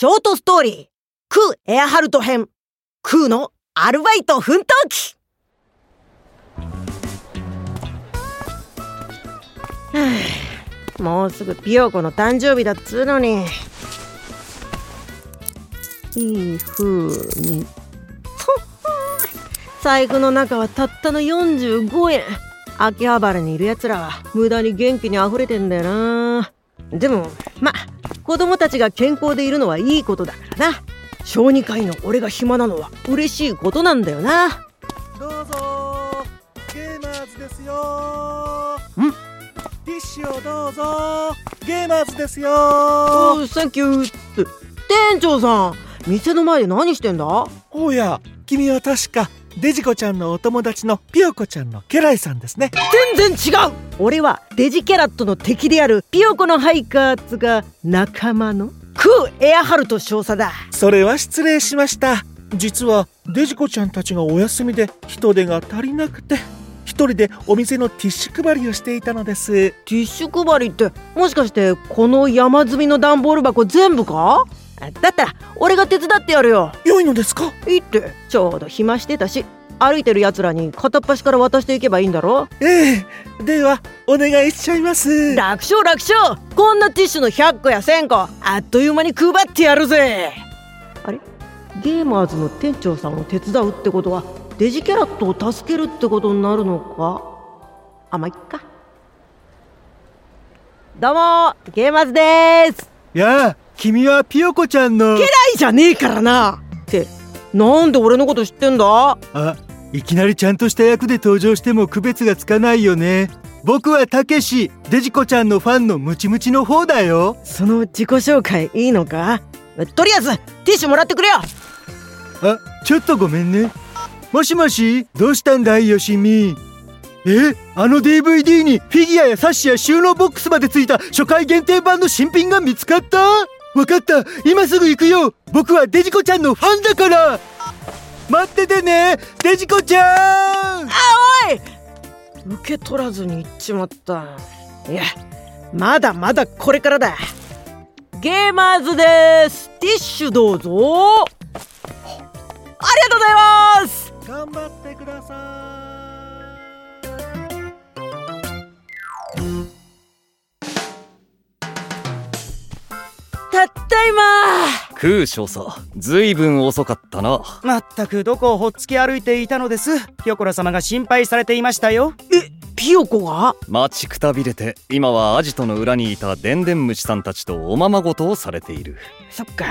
ショートストーリー。クーエアハルト編。クーのアルバイト奮闘記。もうすぐピヨコの誕生日だっつうのに。いいふうに財布の中はたったの45円。秋葉原にいるやつらは無駄に元気に溢れてんだよなでもま子供たちが健康でいるのはいいことだからな。小児科医の俺が暇なのは嬉しいことなんだよな。どうぞ。ゲーマーズですよ。ん？ティッシュをどうぞ。ゲーマーズですよ。サンキューって。店長さん店の前で何してんだ？おや君は確かデジコちゃんのお友達のピヨコちゃんのケライさんですね。全然違う。俺はデジキャラットの敵であるピヨコのハイカーツが仲間のクーエアハルト少佐だ。それは失礼しました。実はデジコちゃんたちがお休みで人手が足りなくて一人でお店のティッシュ配りをしていたのです。ティッシュ配りってもしかしてこの山積みの段ボール箱全部か？だったら俺が手伝ってやるよ。良いのですか？いいって。ちょうど暇してたし歩いてる奴らに片っ端から渡していけばいいんだろ？ええ。ではお願いしちゃいます。楽勝楽勝。こんなティッシュの100個や1000個あっという間に配ってやるぜ。あれ？ゲーマーズの店長さんを手伝うってことはデジキャラットを助けるってことになるのか？あまあいっか。どうもゲーマーズですやあ君はピヨコちゃんの。家来じゃねえからな。ってなんで俺のこと知ってんだ？あいきなりちゃんとした役で登場しても区別がつかないよね。僕はたけしデジコちゃんのファンのムチムチの方だよ。その自己紹介いいのか？とりあえずティッシュもらってくれよ。あちょっとごめんね。もしもしどうしたんだいよしみ？え？あの DVD にフィギュアやサッシや収納ボックスまでついた初回限定版の新品が見つかった？わかった。今すぐ行くよ。僕はデジコちゃんのファンだから。待っててねデジコちゃん。あおい！受け取らずに行っちまった。いやまだまだこれからだ。ゲーマーズです。ティッシュどうぞ。ありがとうございます。頑張ってくださいま。空少佐ずいぶん遅かったな。まったくどこをほっつき歩いていたのです。ピョコラ様が心配されていましたよ。えピヨコが？待ちくたびれて今はアジトの裏にいたでんでん虫さんたちとおままごとをされている。そっか。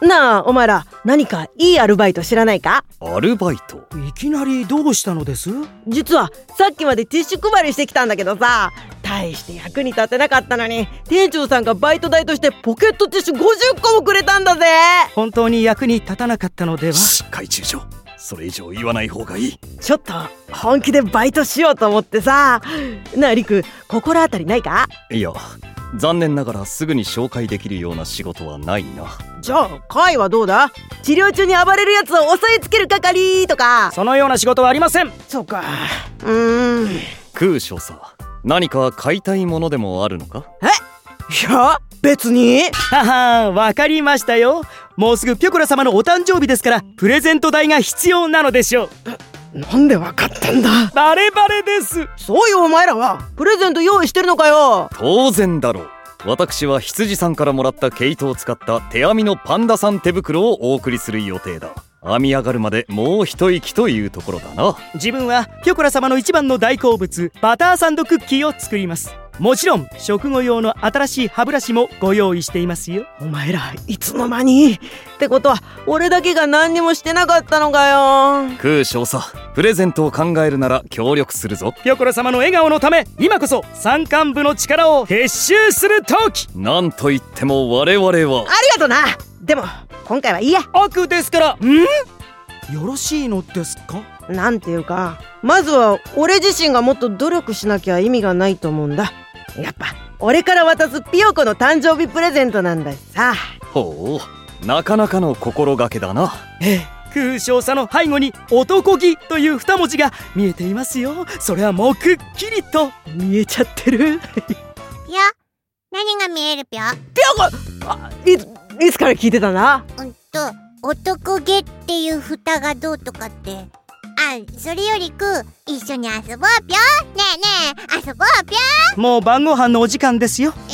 なあお前ら何かいいアルバイト知らないか？アルバイト？いきなりどうしたのです？実はさっきまでティッシュ配りしてきたんだけどさ大して役に立てなかったのに店長さんがバイト代としてポケットティッシュ50個もくれたんだぜ。本当に役に立たなかったのでは？しっ海中将。それ以上言わない方がいい。ちょっと本気でバイトしようと思ってさ。なあリク心当たりないか？いや残念ながらすぐに紹介できるような仕事はないな。じゃあカイはどうだ？治療中に暴れるやつを押さえつける係とか。そのような仕事はありません。そうか。うーん。空少佐何か買いたいものでもあるのか？いや別に。ははわかりましたよ。もうすぐピョコラ様のお誕生日ですからプレゼント代が必要なのでしょう。なんでわかったんだ？バレバレです。そういうお前らはプレゼント用意してるのかよ。当然だろう。私は羊さんからもらった毛糸を使った手編みのパンダさん手袋をお送りする予定だ編み上がるまでもう一息というところだな。自分はピョコラ様の一番の大好物バターサンドクッキーを作ります。もちろん食後用の新しい歯ブラシもご用意していますよ。お前らいつの間に？ってことは俺だけが何にもしてなかったのかよ。空少佐プレゼントを考えるなら協力するぞ。ピョコラ様の笑顔のため今こそ山間部の力を結集する時。なんといっても我々は。ありがとな。でも今回はいいや。悪ですから。ん？よろしいのですか？なんていうかまずは俺自身がもっと努力しなきゃ意味がないと思うんだ。やっぱ俺から渡すピヨコの誕生日プレゼントなんだしさ。ほうなかなかの心がけだな。ええ空少佐の背後に「男気」という二文字が見えていますよ。それはもうくっきりと見えちゃってる。ぴょ何が見えるぴょピヨコ！あいいつから聞いてたんだ？うんと男気っていう蓋がどうとかって。あそれよりくー一緒に遊ぼうぴょねえねえ遊ぼうぴょもう晩ご飯のお時間ですよ。え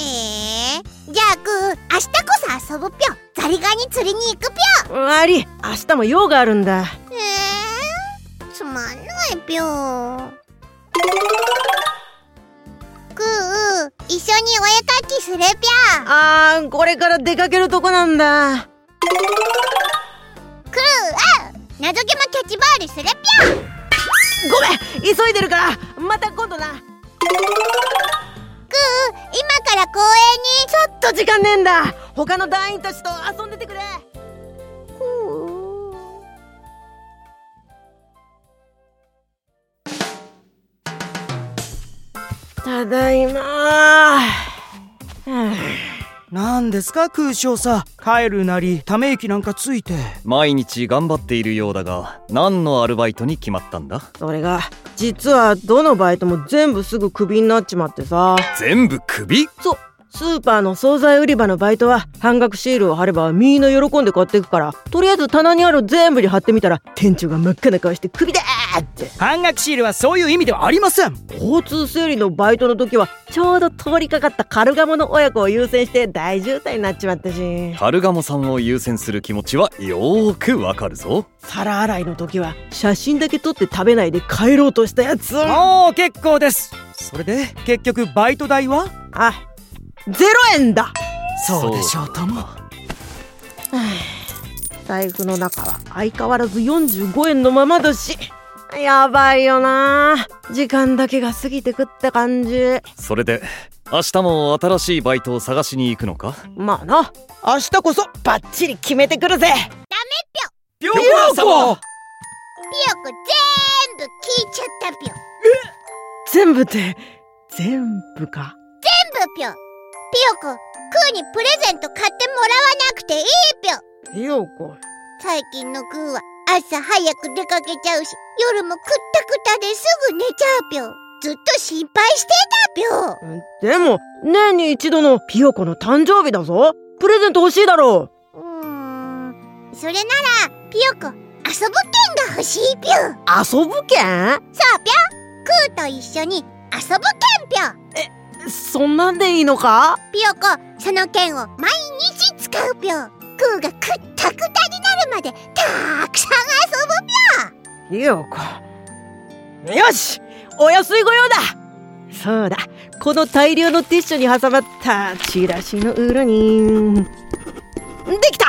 ー、じゃあくー明日こそ遊ぶぴょ。ザリガニ釣りに行くぴょ。あり。明日も用があるんだ。えー、つまんないぴょくー一緒にお絵かきするぴょあーこれから出かけるとこなんだ。くーあ謎ゲマキャッチボールするぴょごめん急いでるからまた今度な。くー今から公園に。ちょっと時間ねえんだ。他の団員たちと遊んでてくれただいま何ですか空少佐帰るなりため息なんかついて。毎日頑張っているようだが何のアルバイトに決まったんだ？それが実はどのバイトも全部すぐクビになっちまってさ。全部クビ？そうスーパーの惣菜売り場のバイトは半額シールを貼ればみんな喜んで買っていくから。とりあえず棚にある全部に貼ってみたら店長が真っ赤な顔してクビだーって。半額シールはそういう意味ではありません。交通整理のバイトの時はちょうど通りかかったカルガモの親子を優先して大渋滞になっちまったし。カルガモさんを優先する気持ちはよーくわかるぞ。皿洗いの時は写真だけ撮って食べないで帰ろうとしたやつ。もう結構です。それで結局バイト代は？あゼロ円だ。そうでしょうとも。財布の中は相変わらず45円のままだし。やばいよな。時間だけが過ぎてくって感じ。それで明日も新しいバイトを探しに行くのか？まあな。明日こそバッチリ決めてくるぜ。ピョコラ様。ピヨコ全部聞いちゃったぴょ。全部って？全部か？全部ぴょピヨコクーにプレゼント買ってもらわなくていいぴょようこ最近のクーは朝早く出かけちゃうし夜もくったくたですぐ寝ちゃうぴょずっと心配してたぴょでも年に一度のピヨコの誕生日だぞ。プレゼント欲しいだろ。うーんそれならピヨコ遊ぶ券が欲しいぴょ遊ぶ券？そうぴょクーと一緒に遊ぶ券ぴょそんなんでいいのか？ピヨコその券を毎日使うぴょクーがくったくたになるまでたくさん遊ぶぴょピヨコ。よしお安いご用だ。そうだ。この大量のティッシュに挟まったチラシの裏に。できた。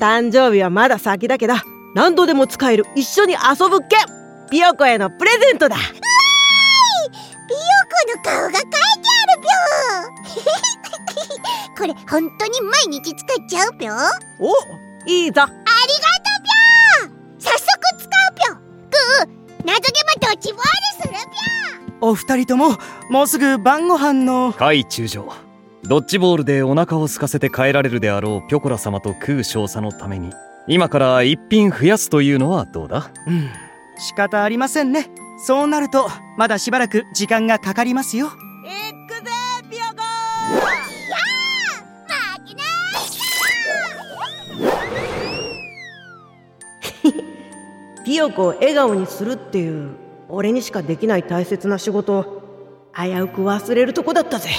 誕生日はまだ先だけど何度でも使える一緒に遊ぶ券ピヨコへのプレゼントだの顔が書いてあるぴょ これ本当に毎日使っちゃうぴょおいいぞ。ありがとうぴょ早速使うぴょグー謎ゲマドッジボールするぴお二人とももうすぐ晩ご飯の。甲斐中将ドッジボールでお腹を空かせて帰られるであろうピョコラ様と空少佐のために。今から一品増やすというのはどうだ？うん仕方ありませんねそうなるとまだしばらく時間がかかりますよ。いくぜピヨコ負けない!ピヨコを笑顔にするっていう俺にしかできない大切な仕事を危うく忘れるとこだったぜ。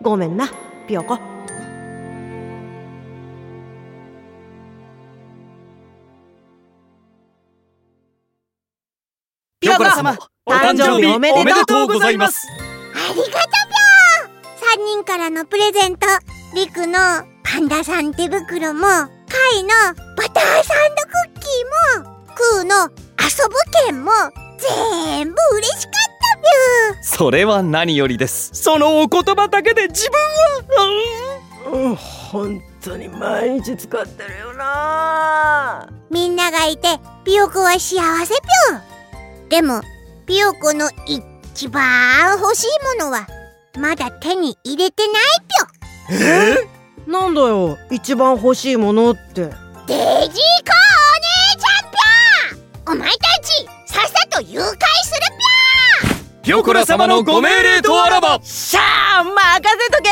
ごめんなピヨコ様お誕生日おめでとうございます。ありがとぴょ3人からのプレゼント。リクのパンダさん手袋もカイのバターサンドクッキーもクーの遊ぶ券も全部嬉しかったぴょそれは何よりです。そのお言葉だけで自分は、うん。本当に毎日使ってるよな。みんながいてピヨコは幸せぴょでもピヨコの一番欲しいものはまだ手に入れてないぴょ。なんだよ。一番欲しいものって。デジコお姉ちゃんぴょ。お前たちさっさと誘拐するぴょ。ピョコラ様のご命令とあらば。しゃあ任せとけ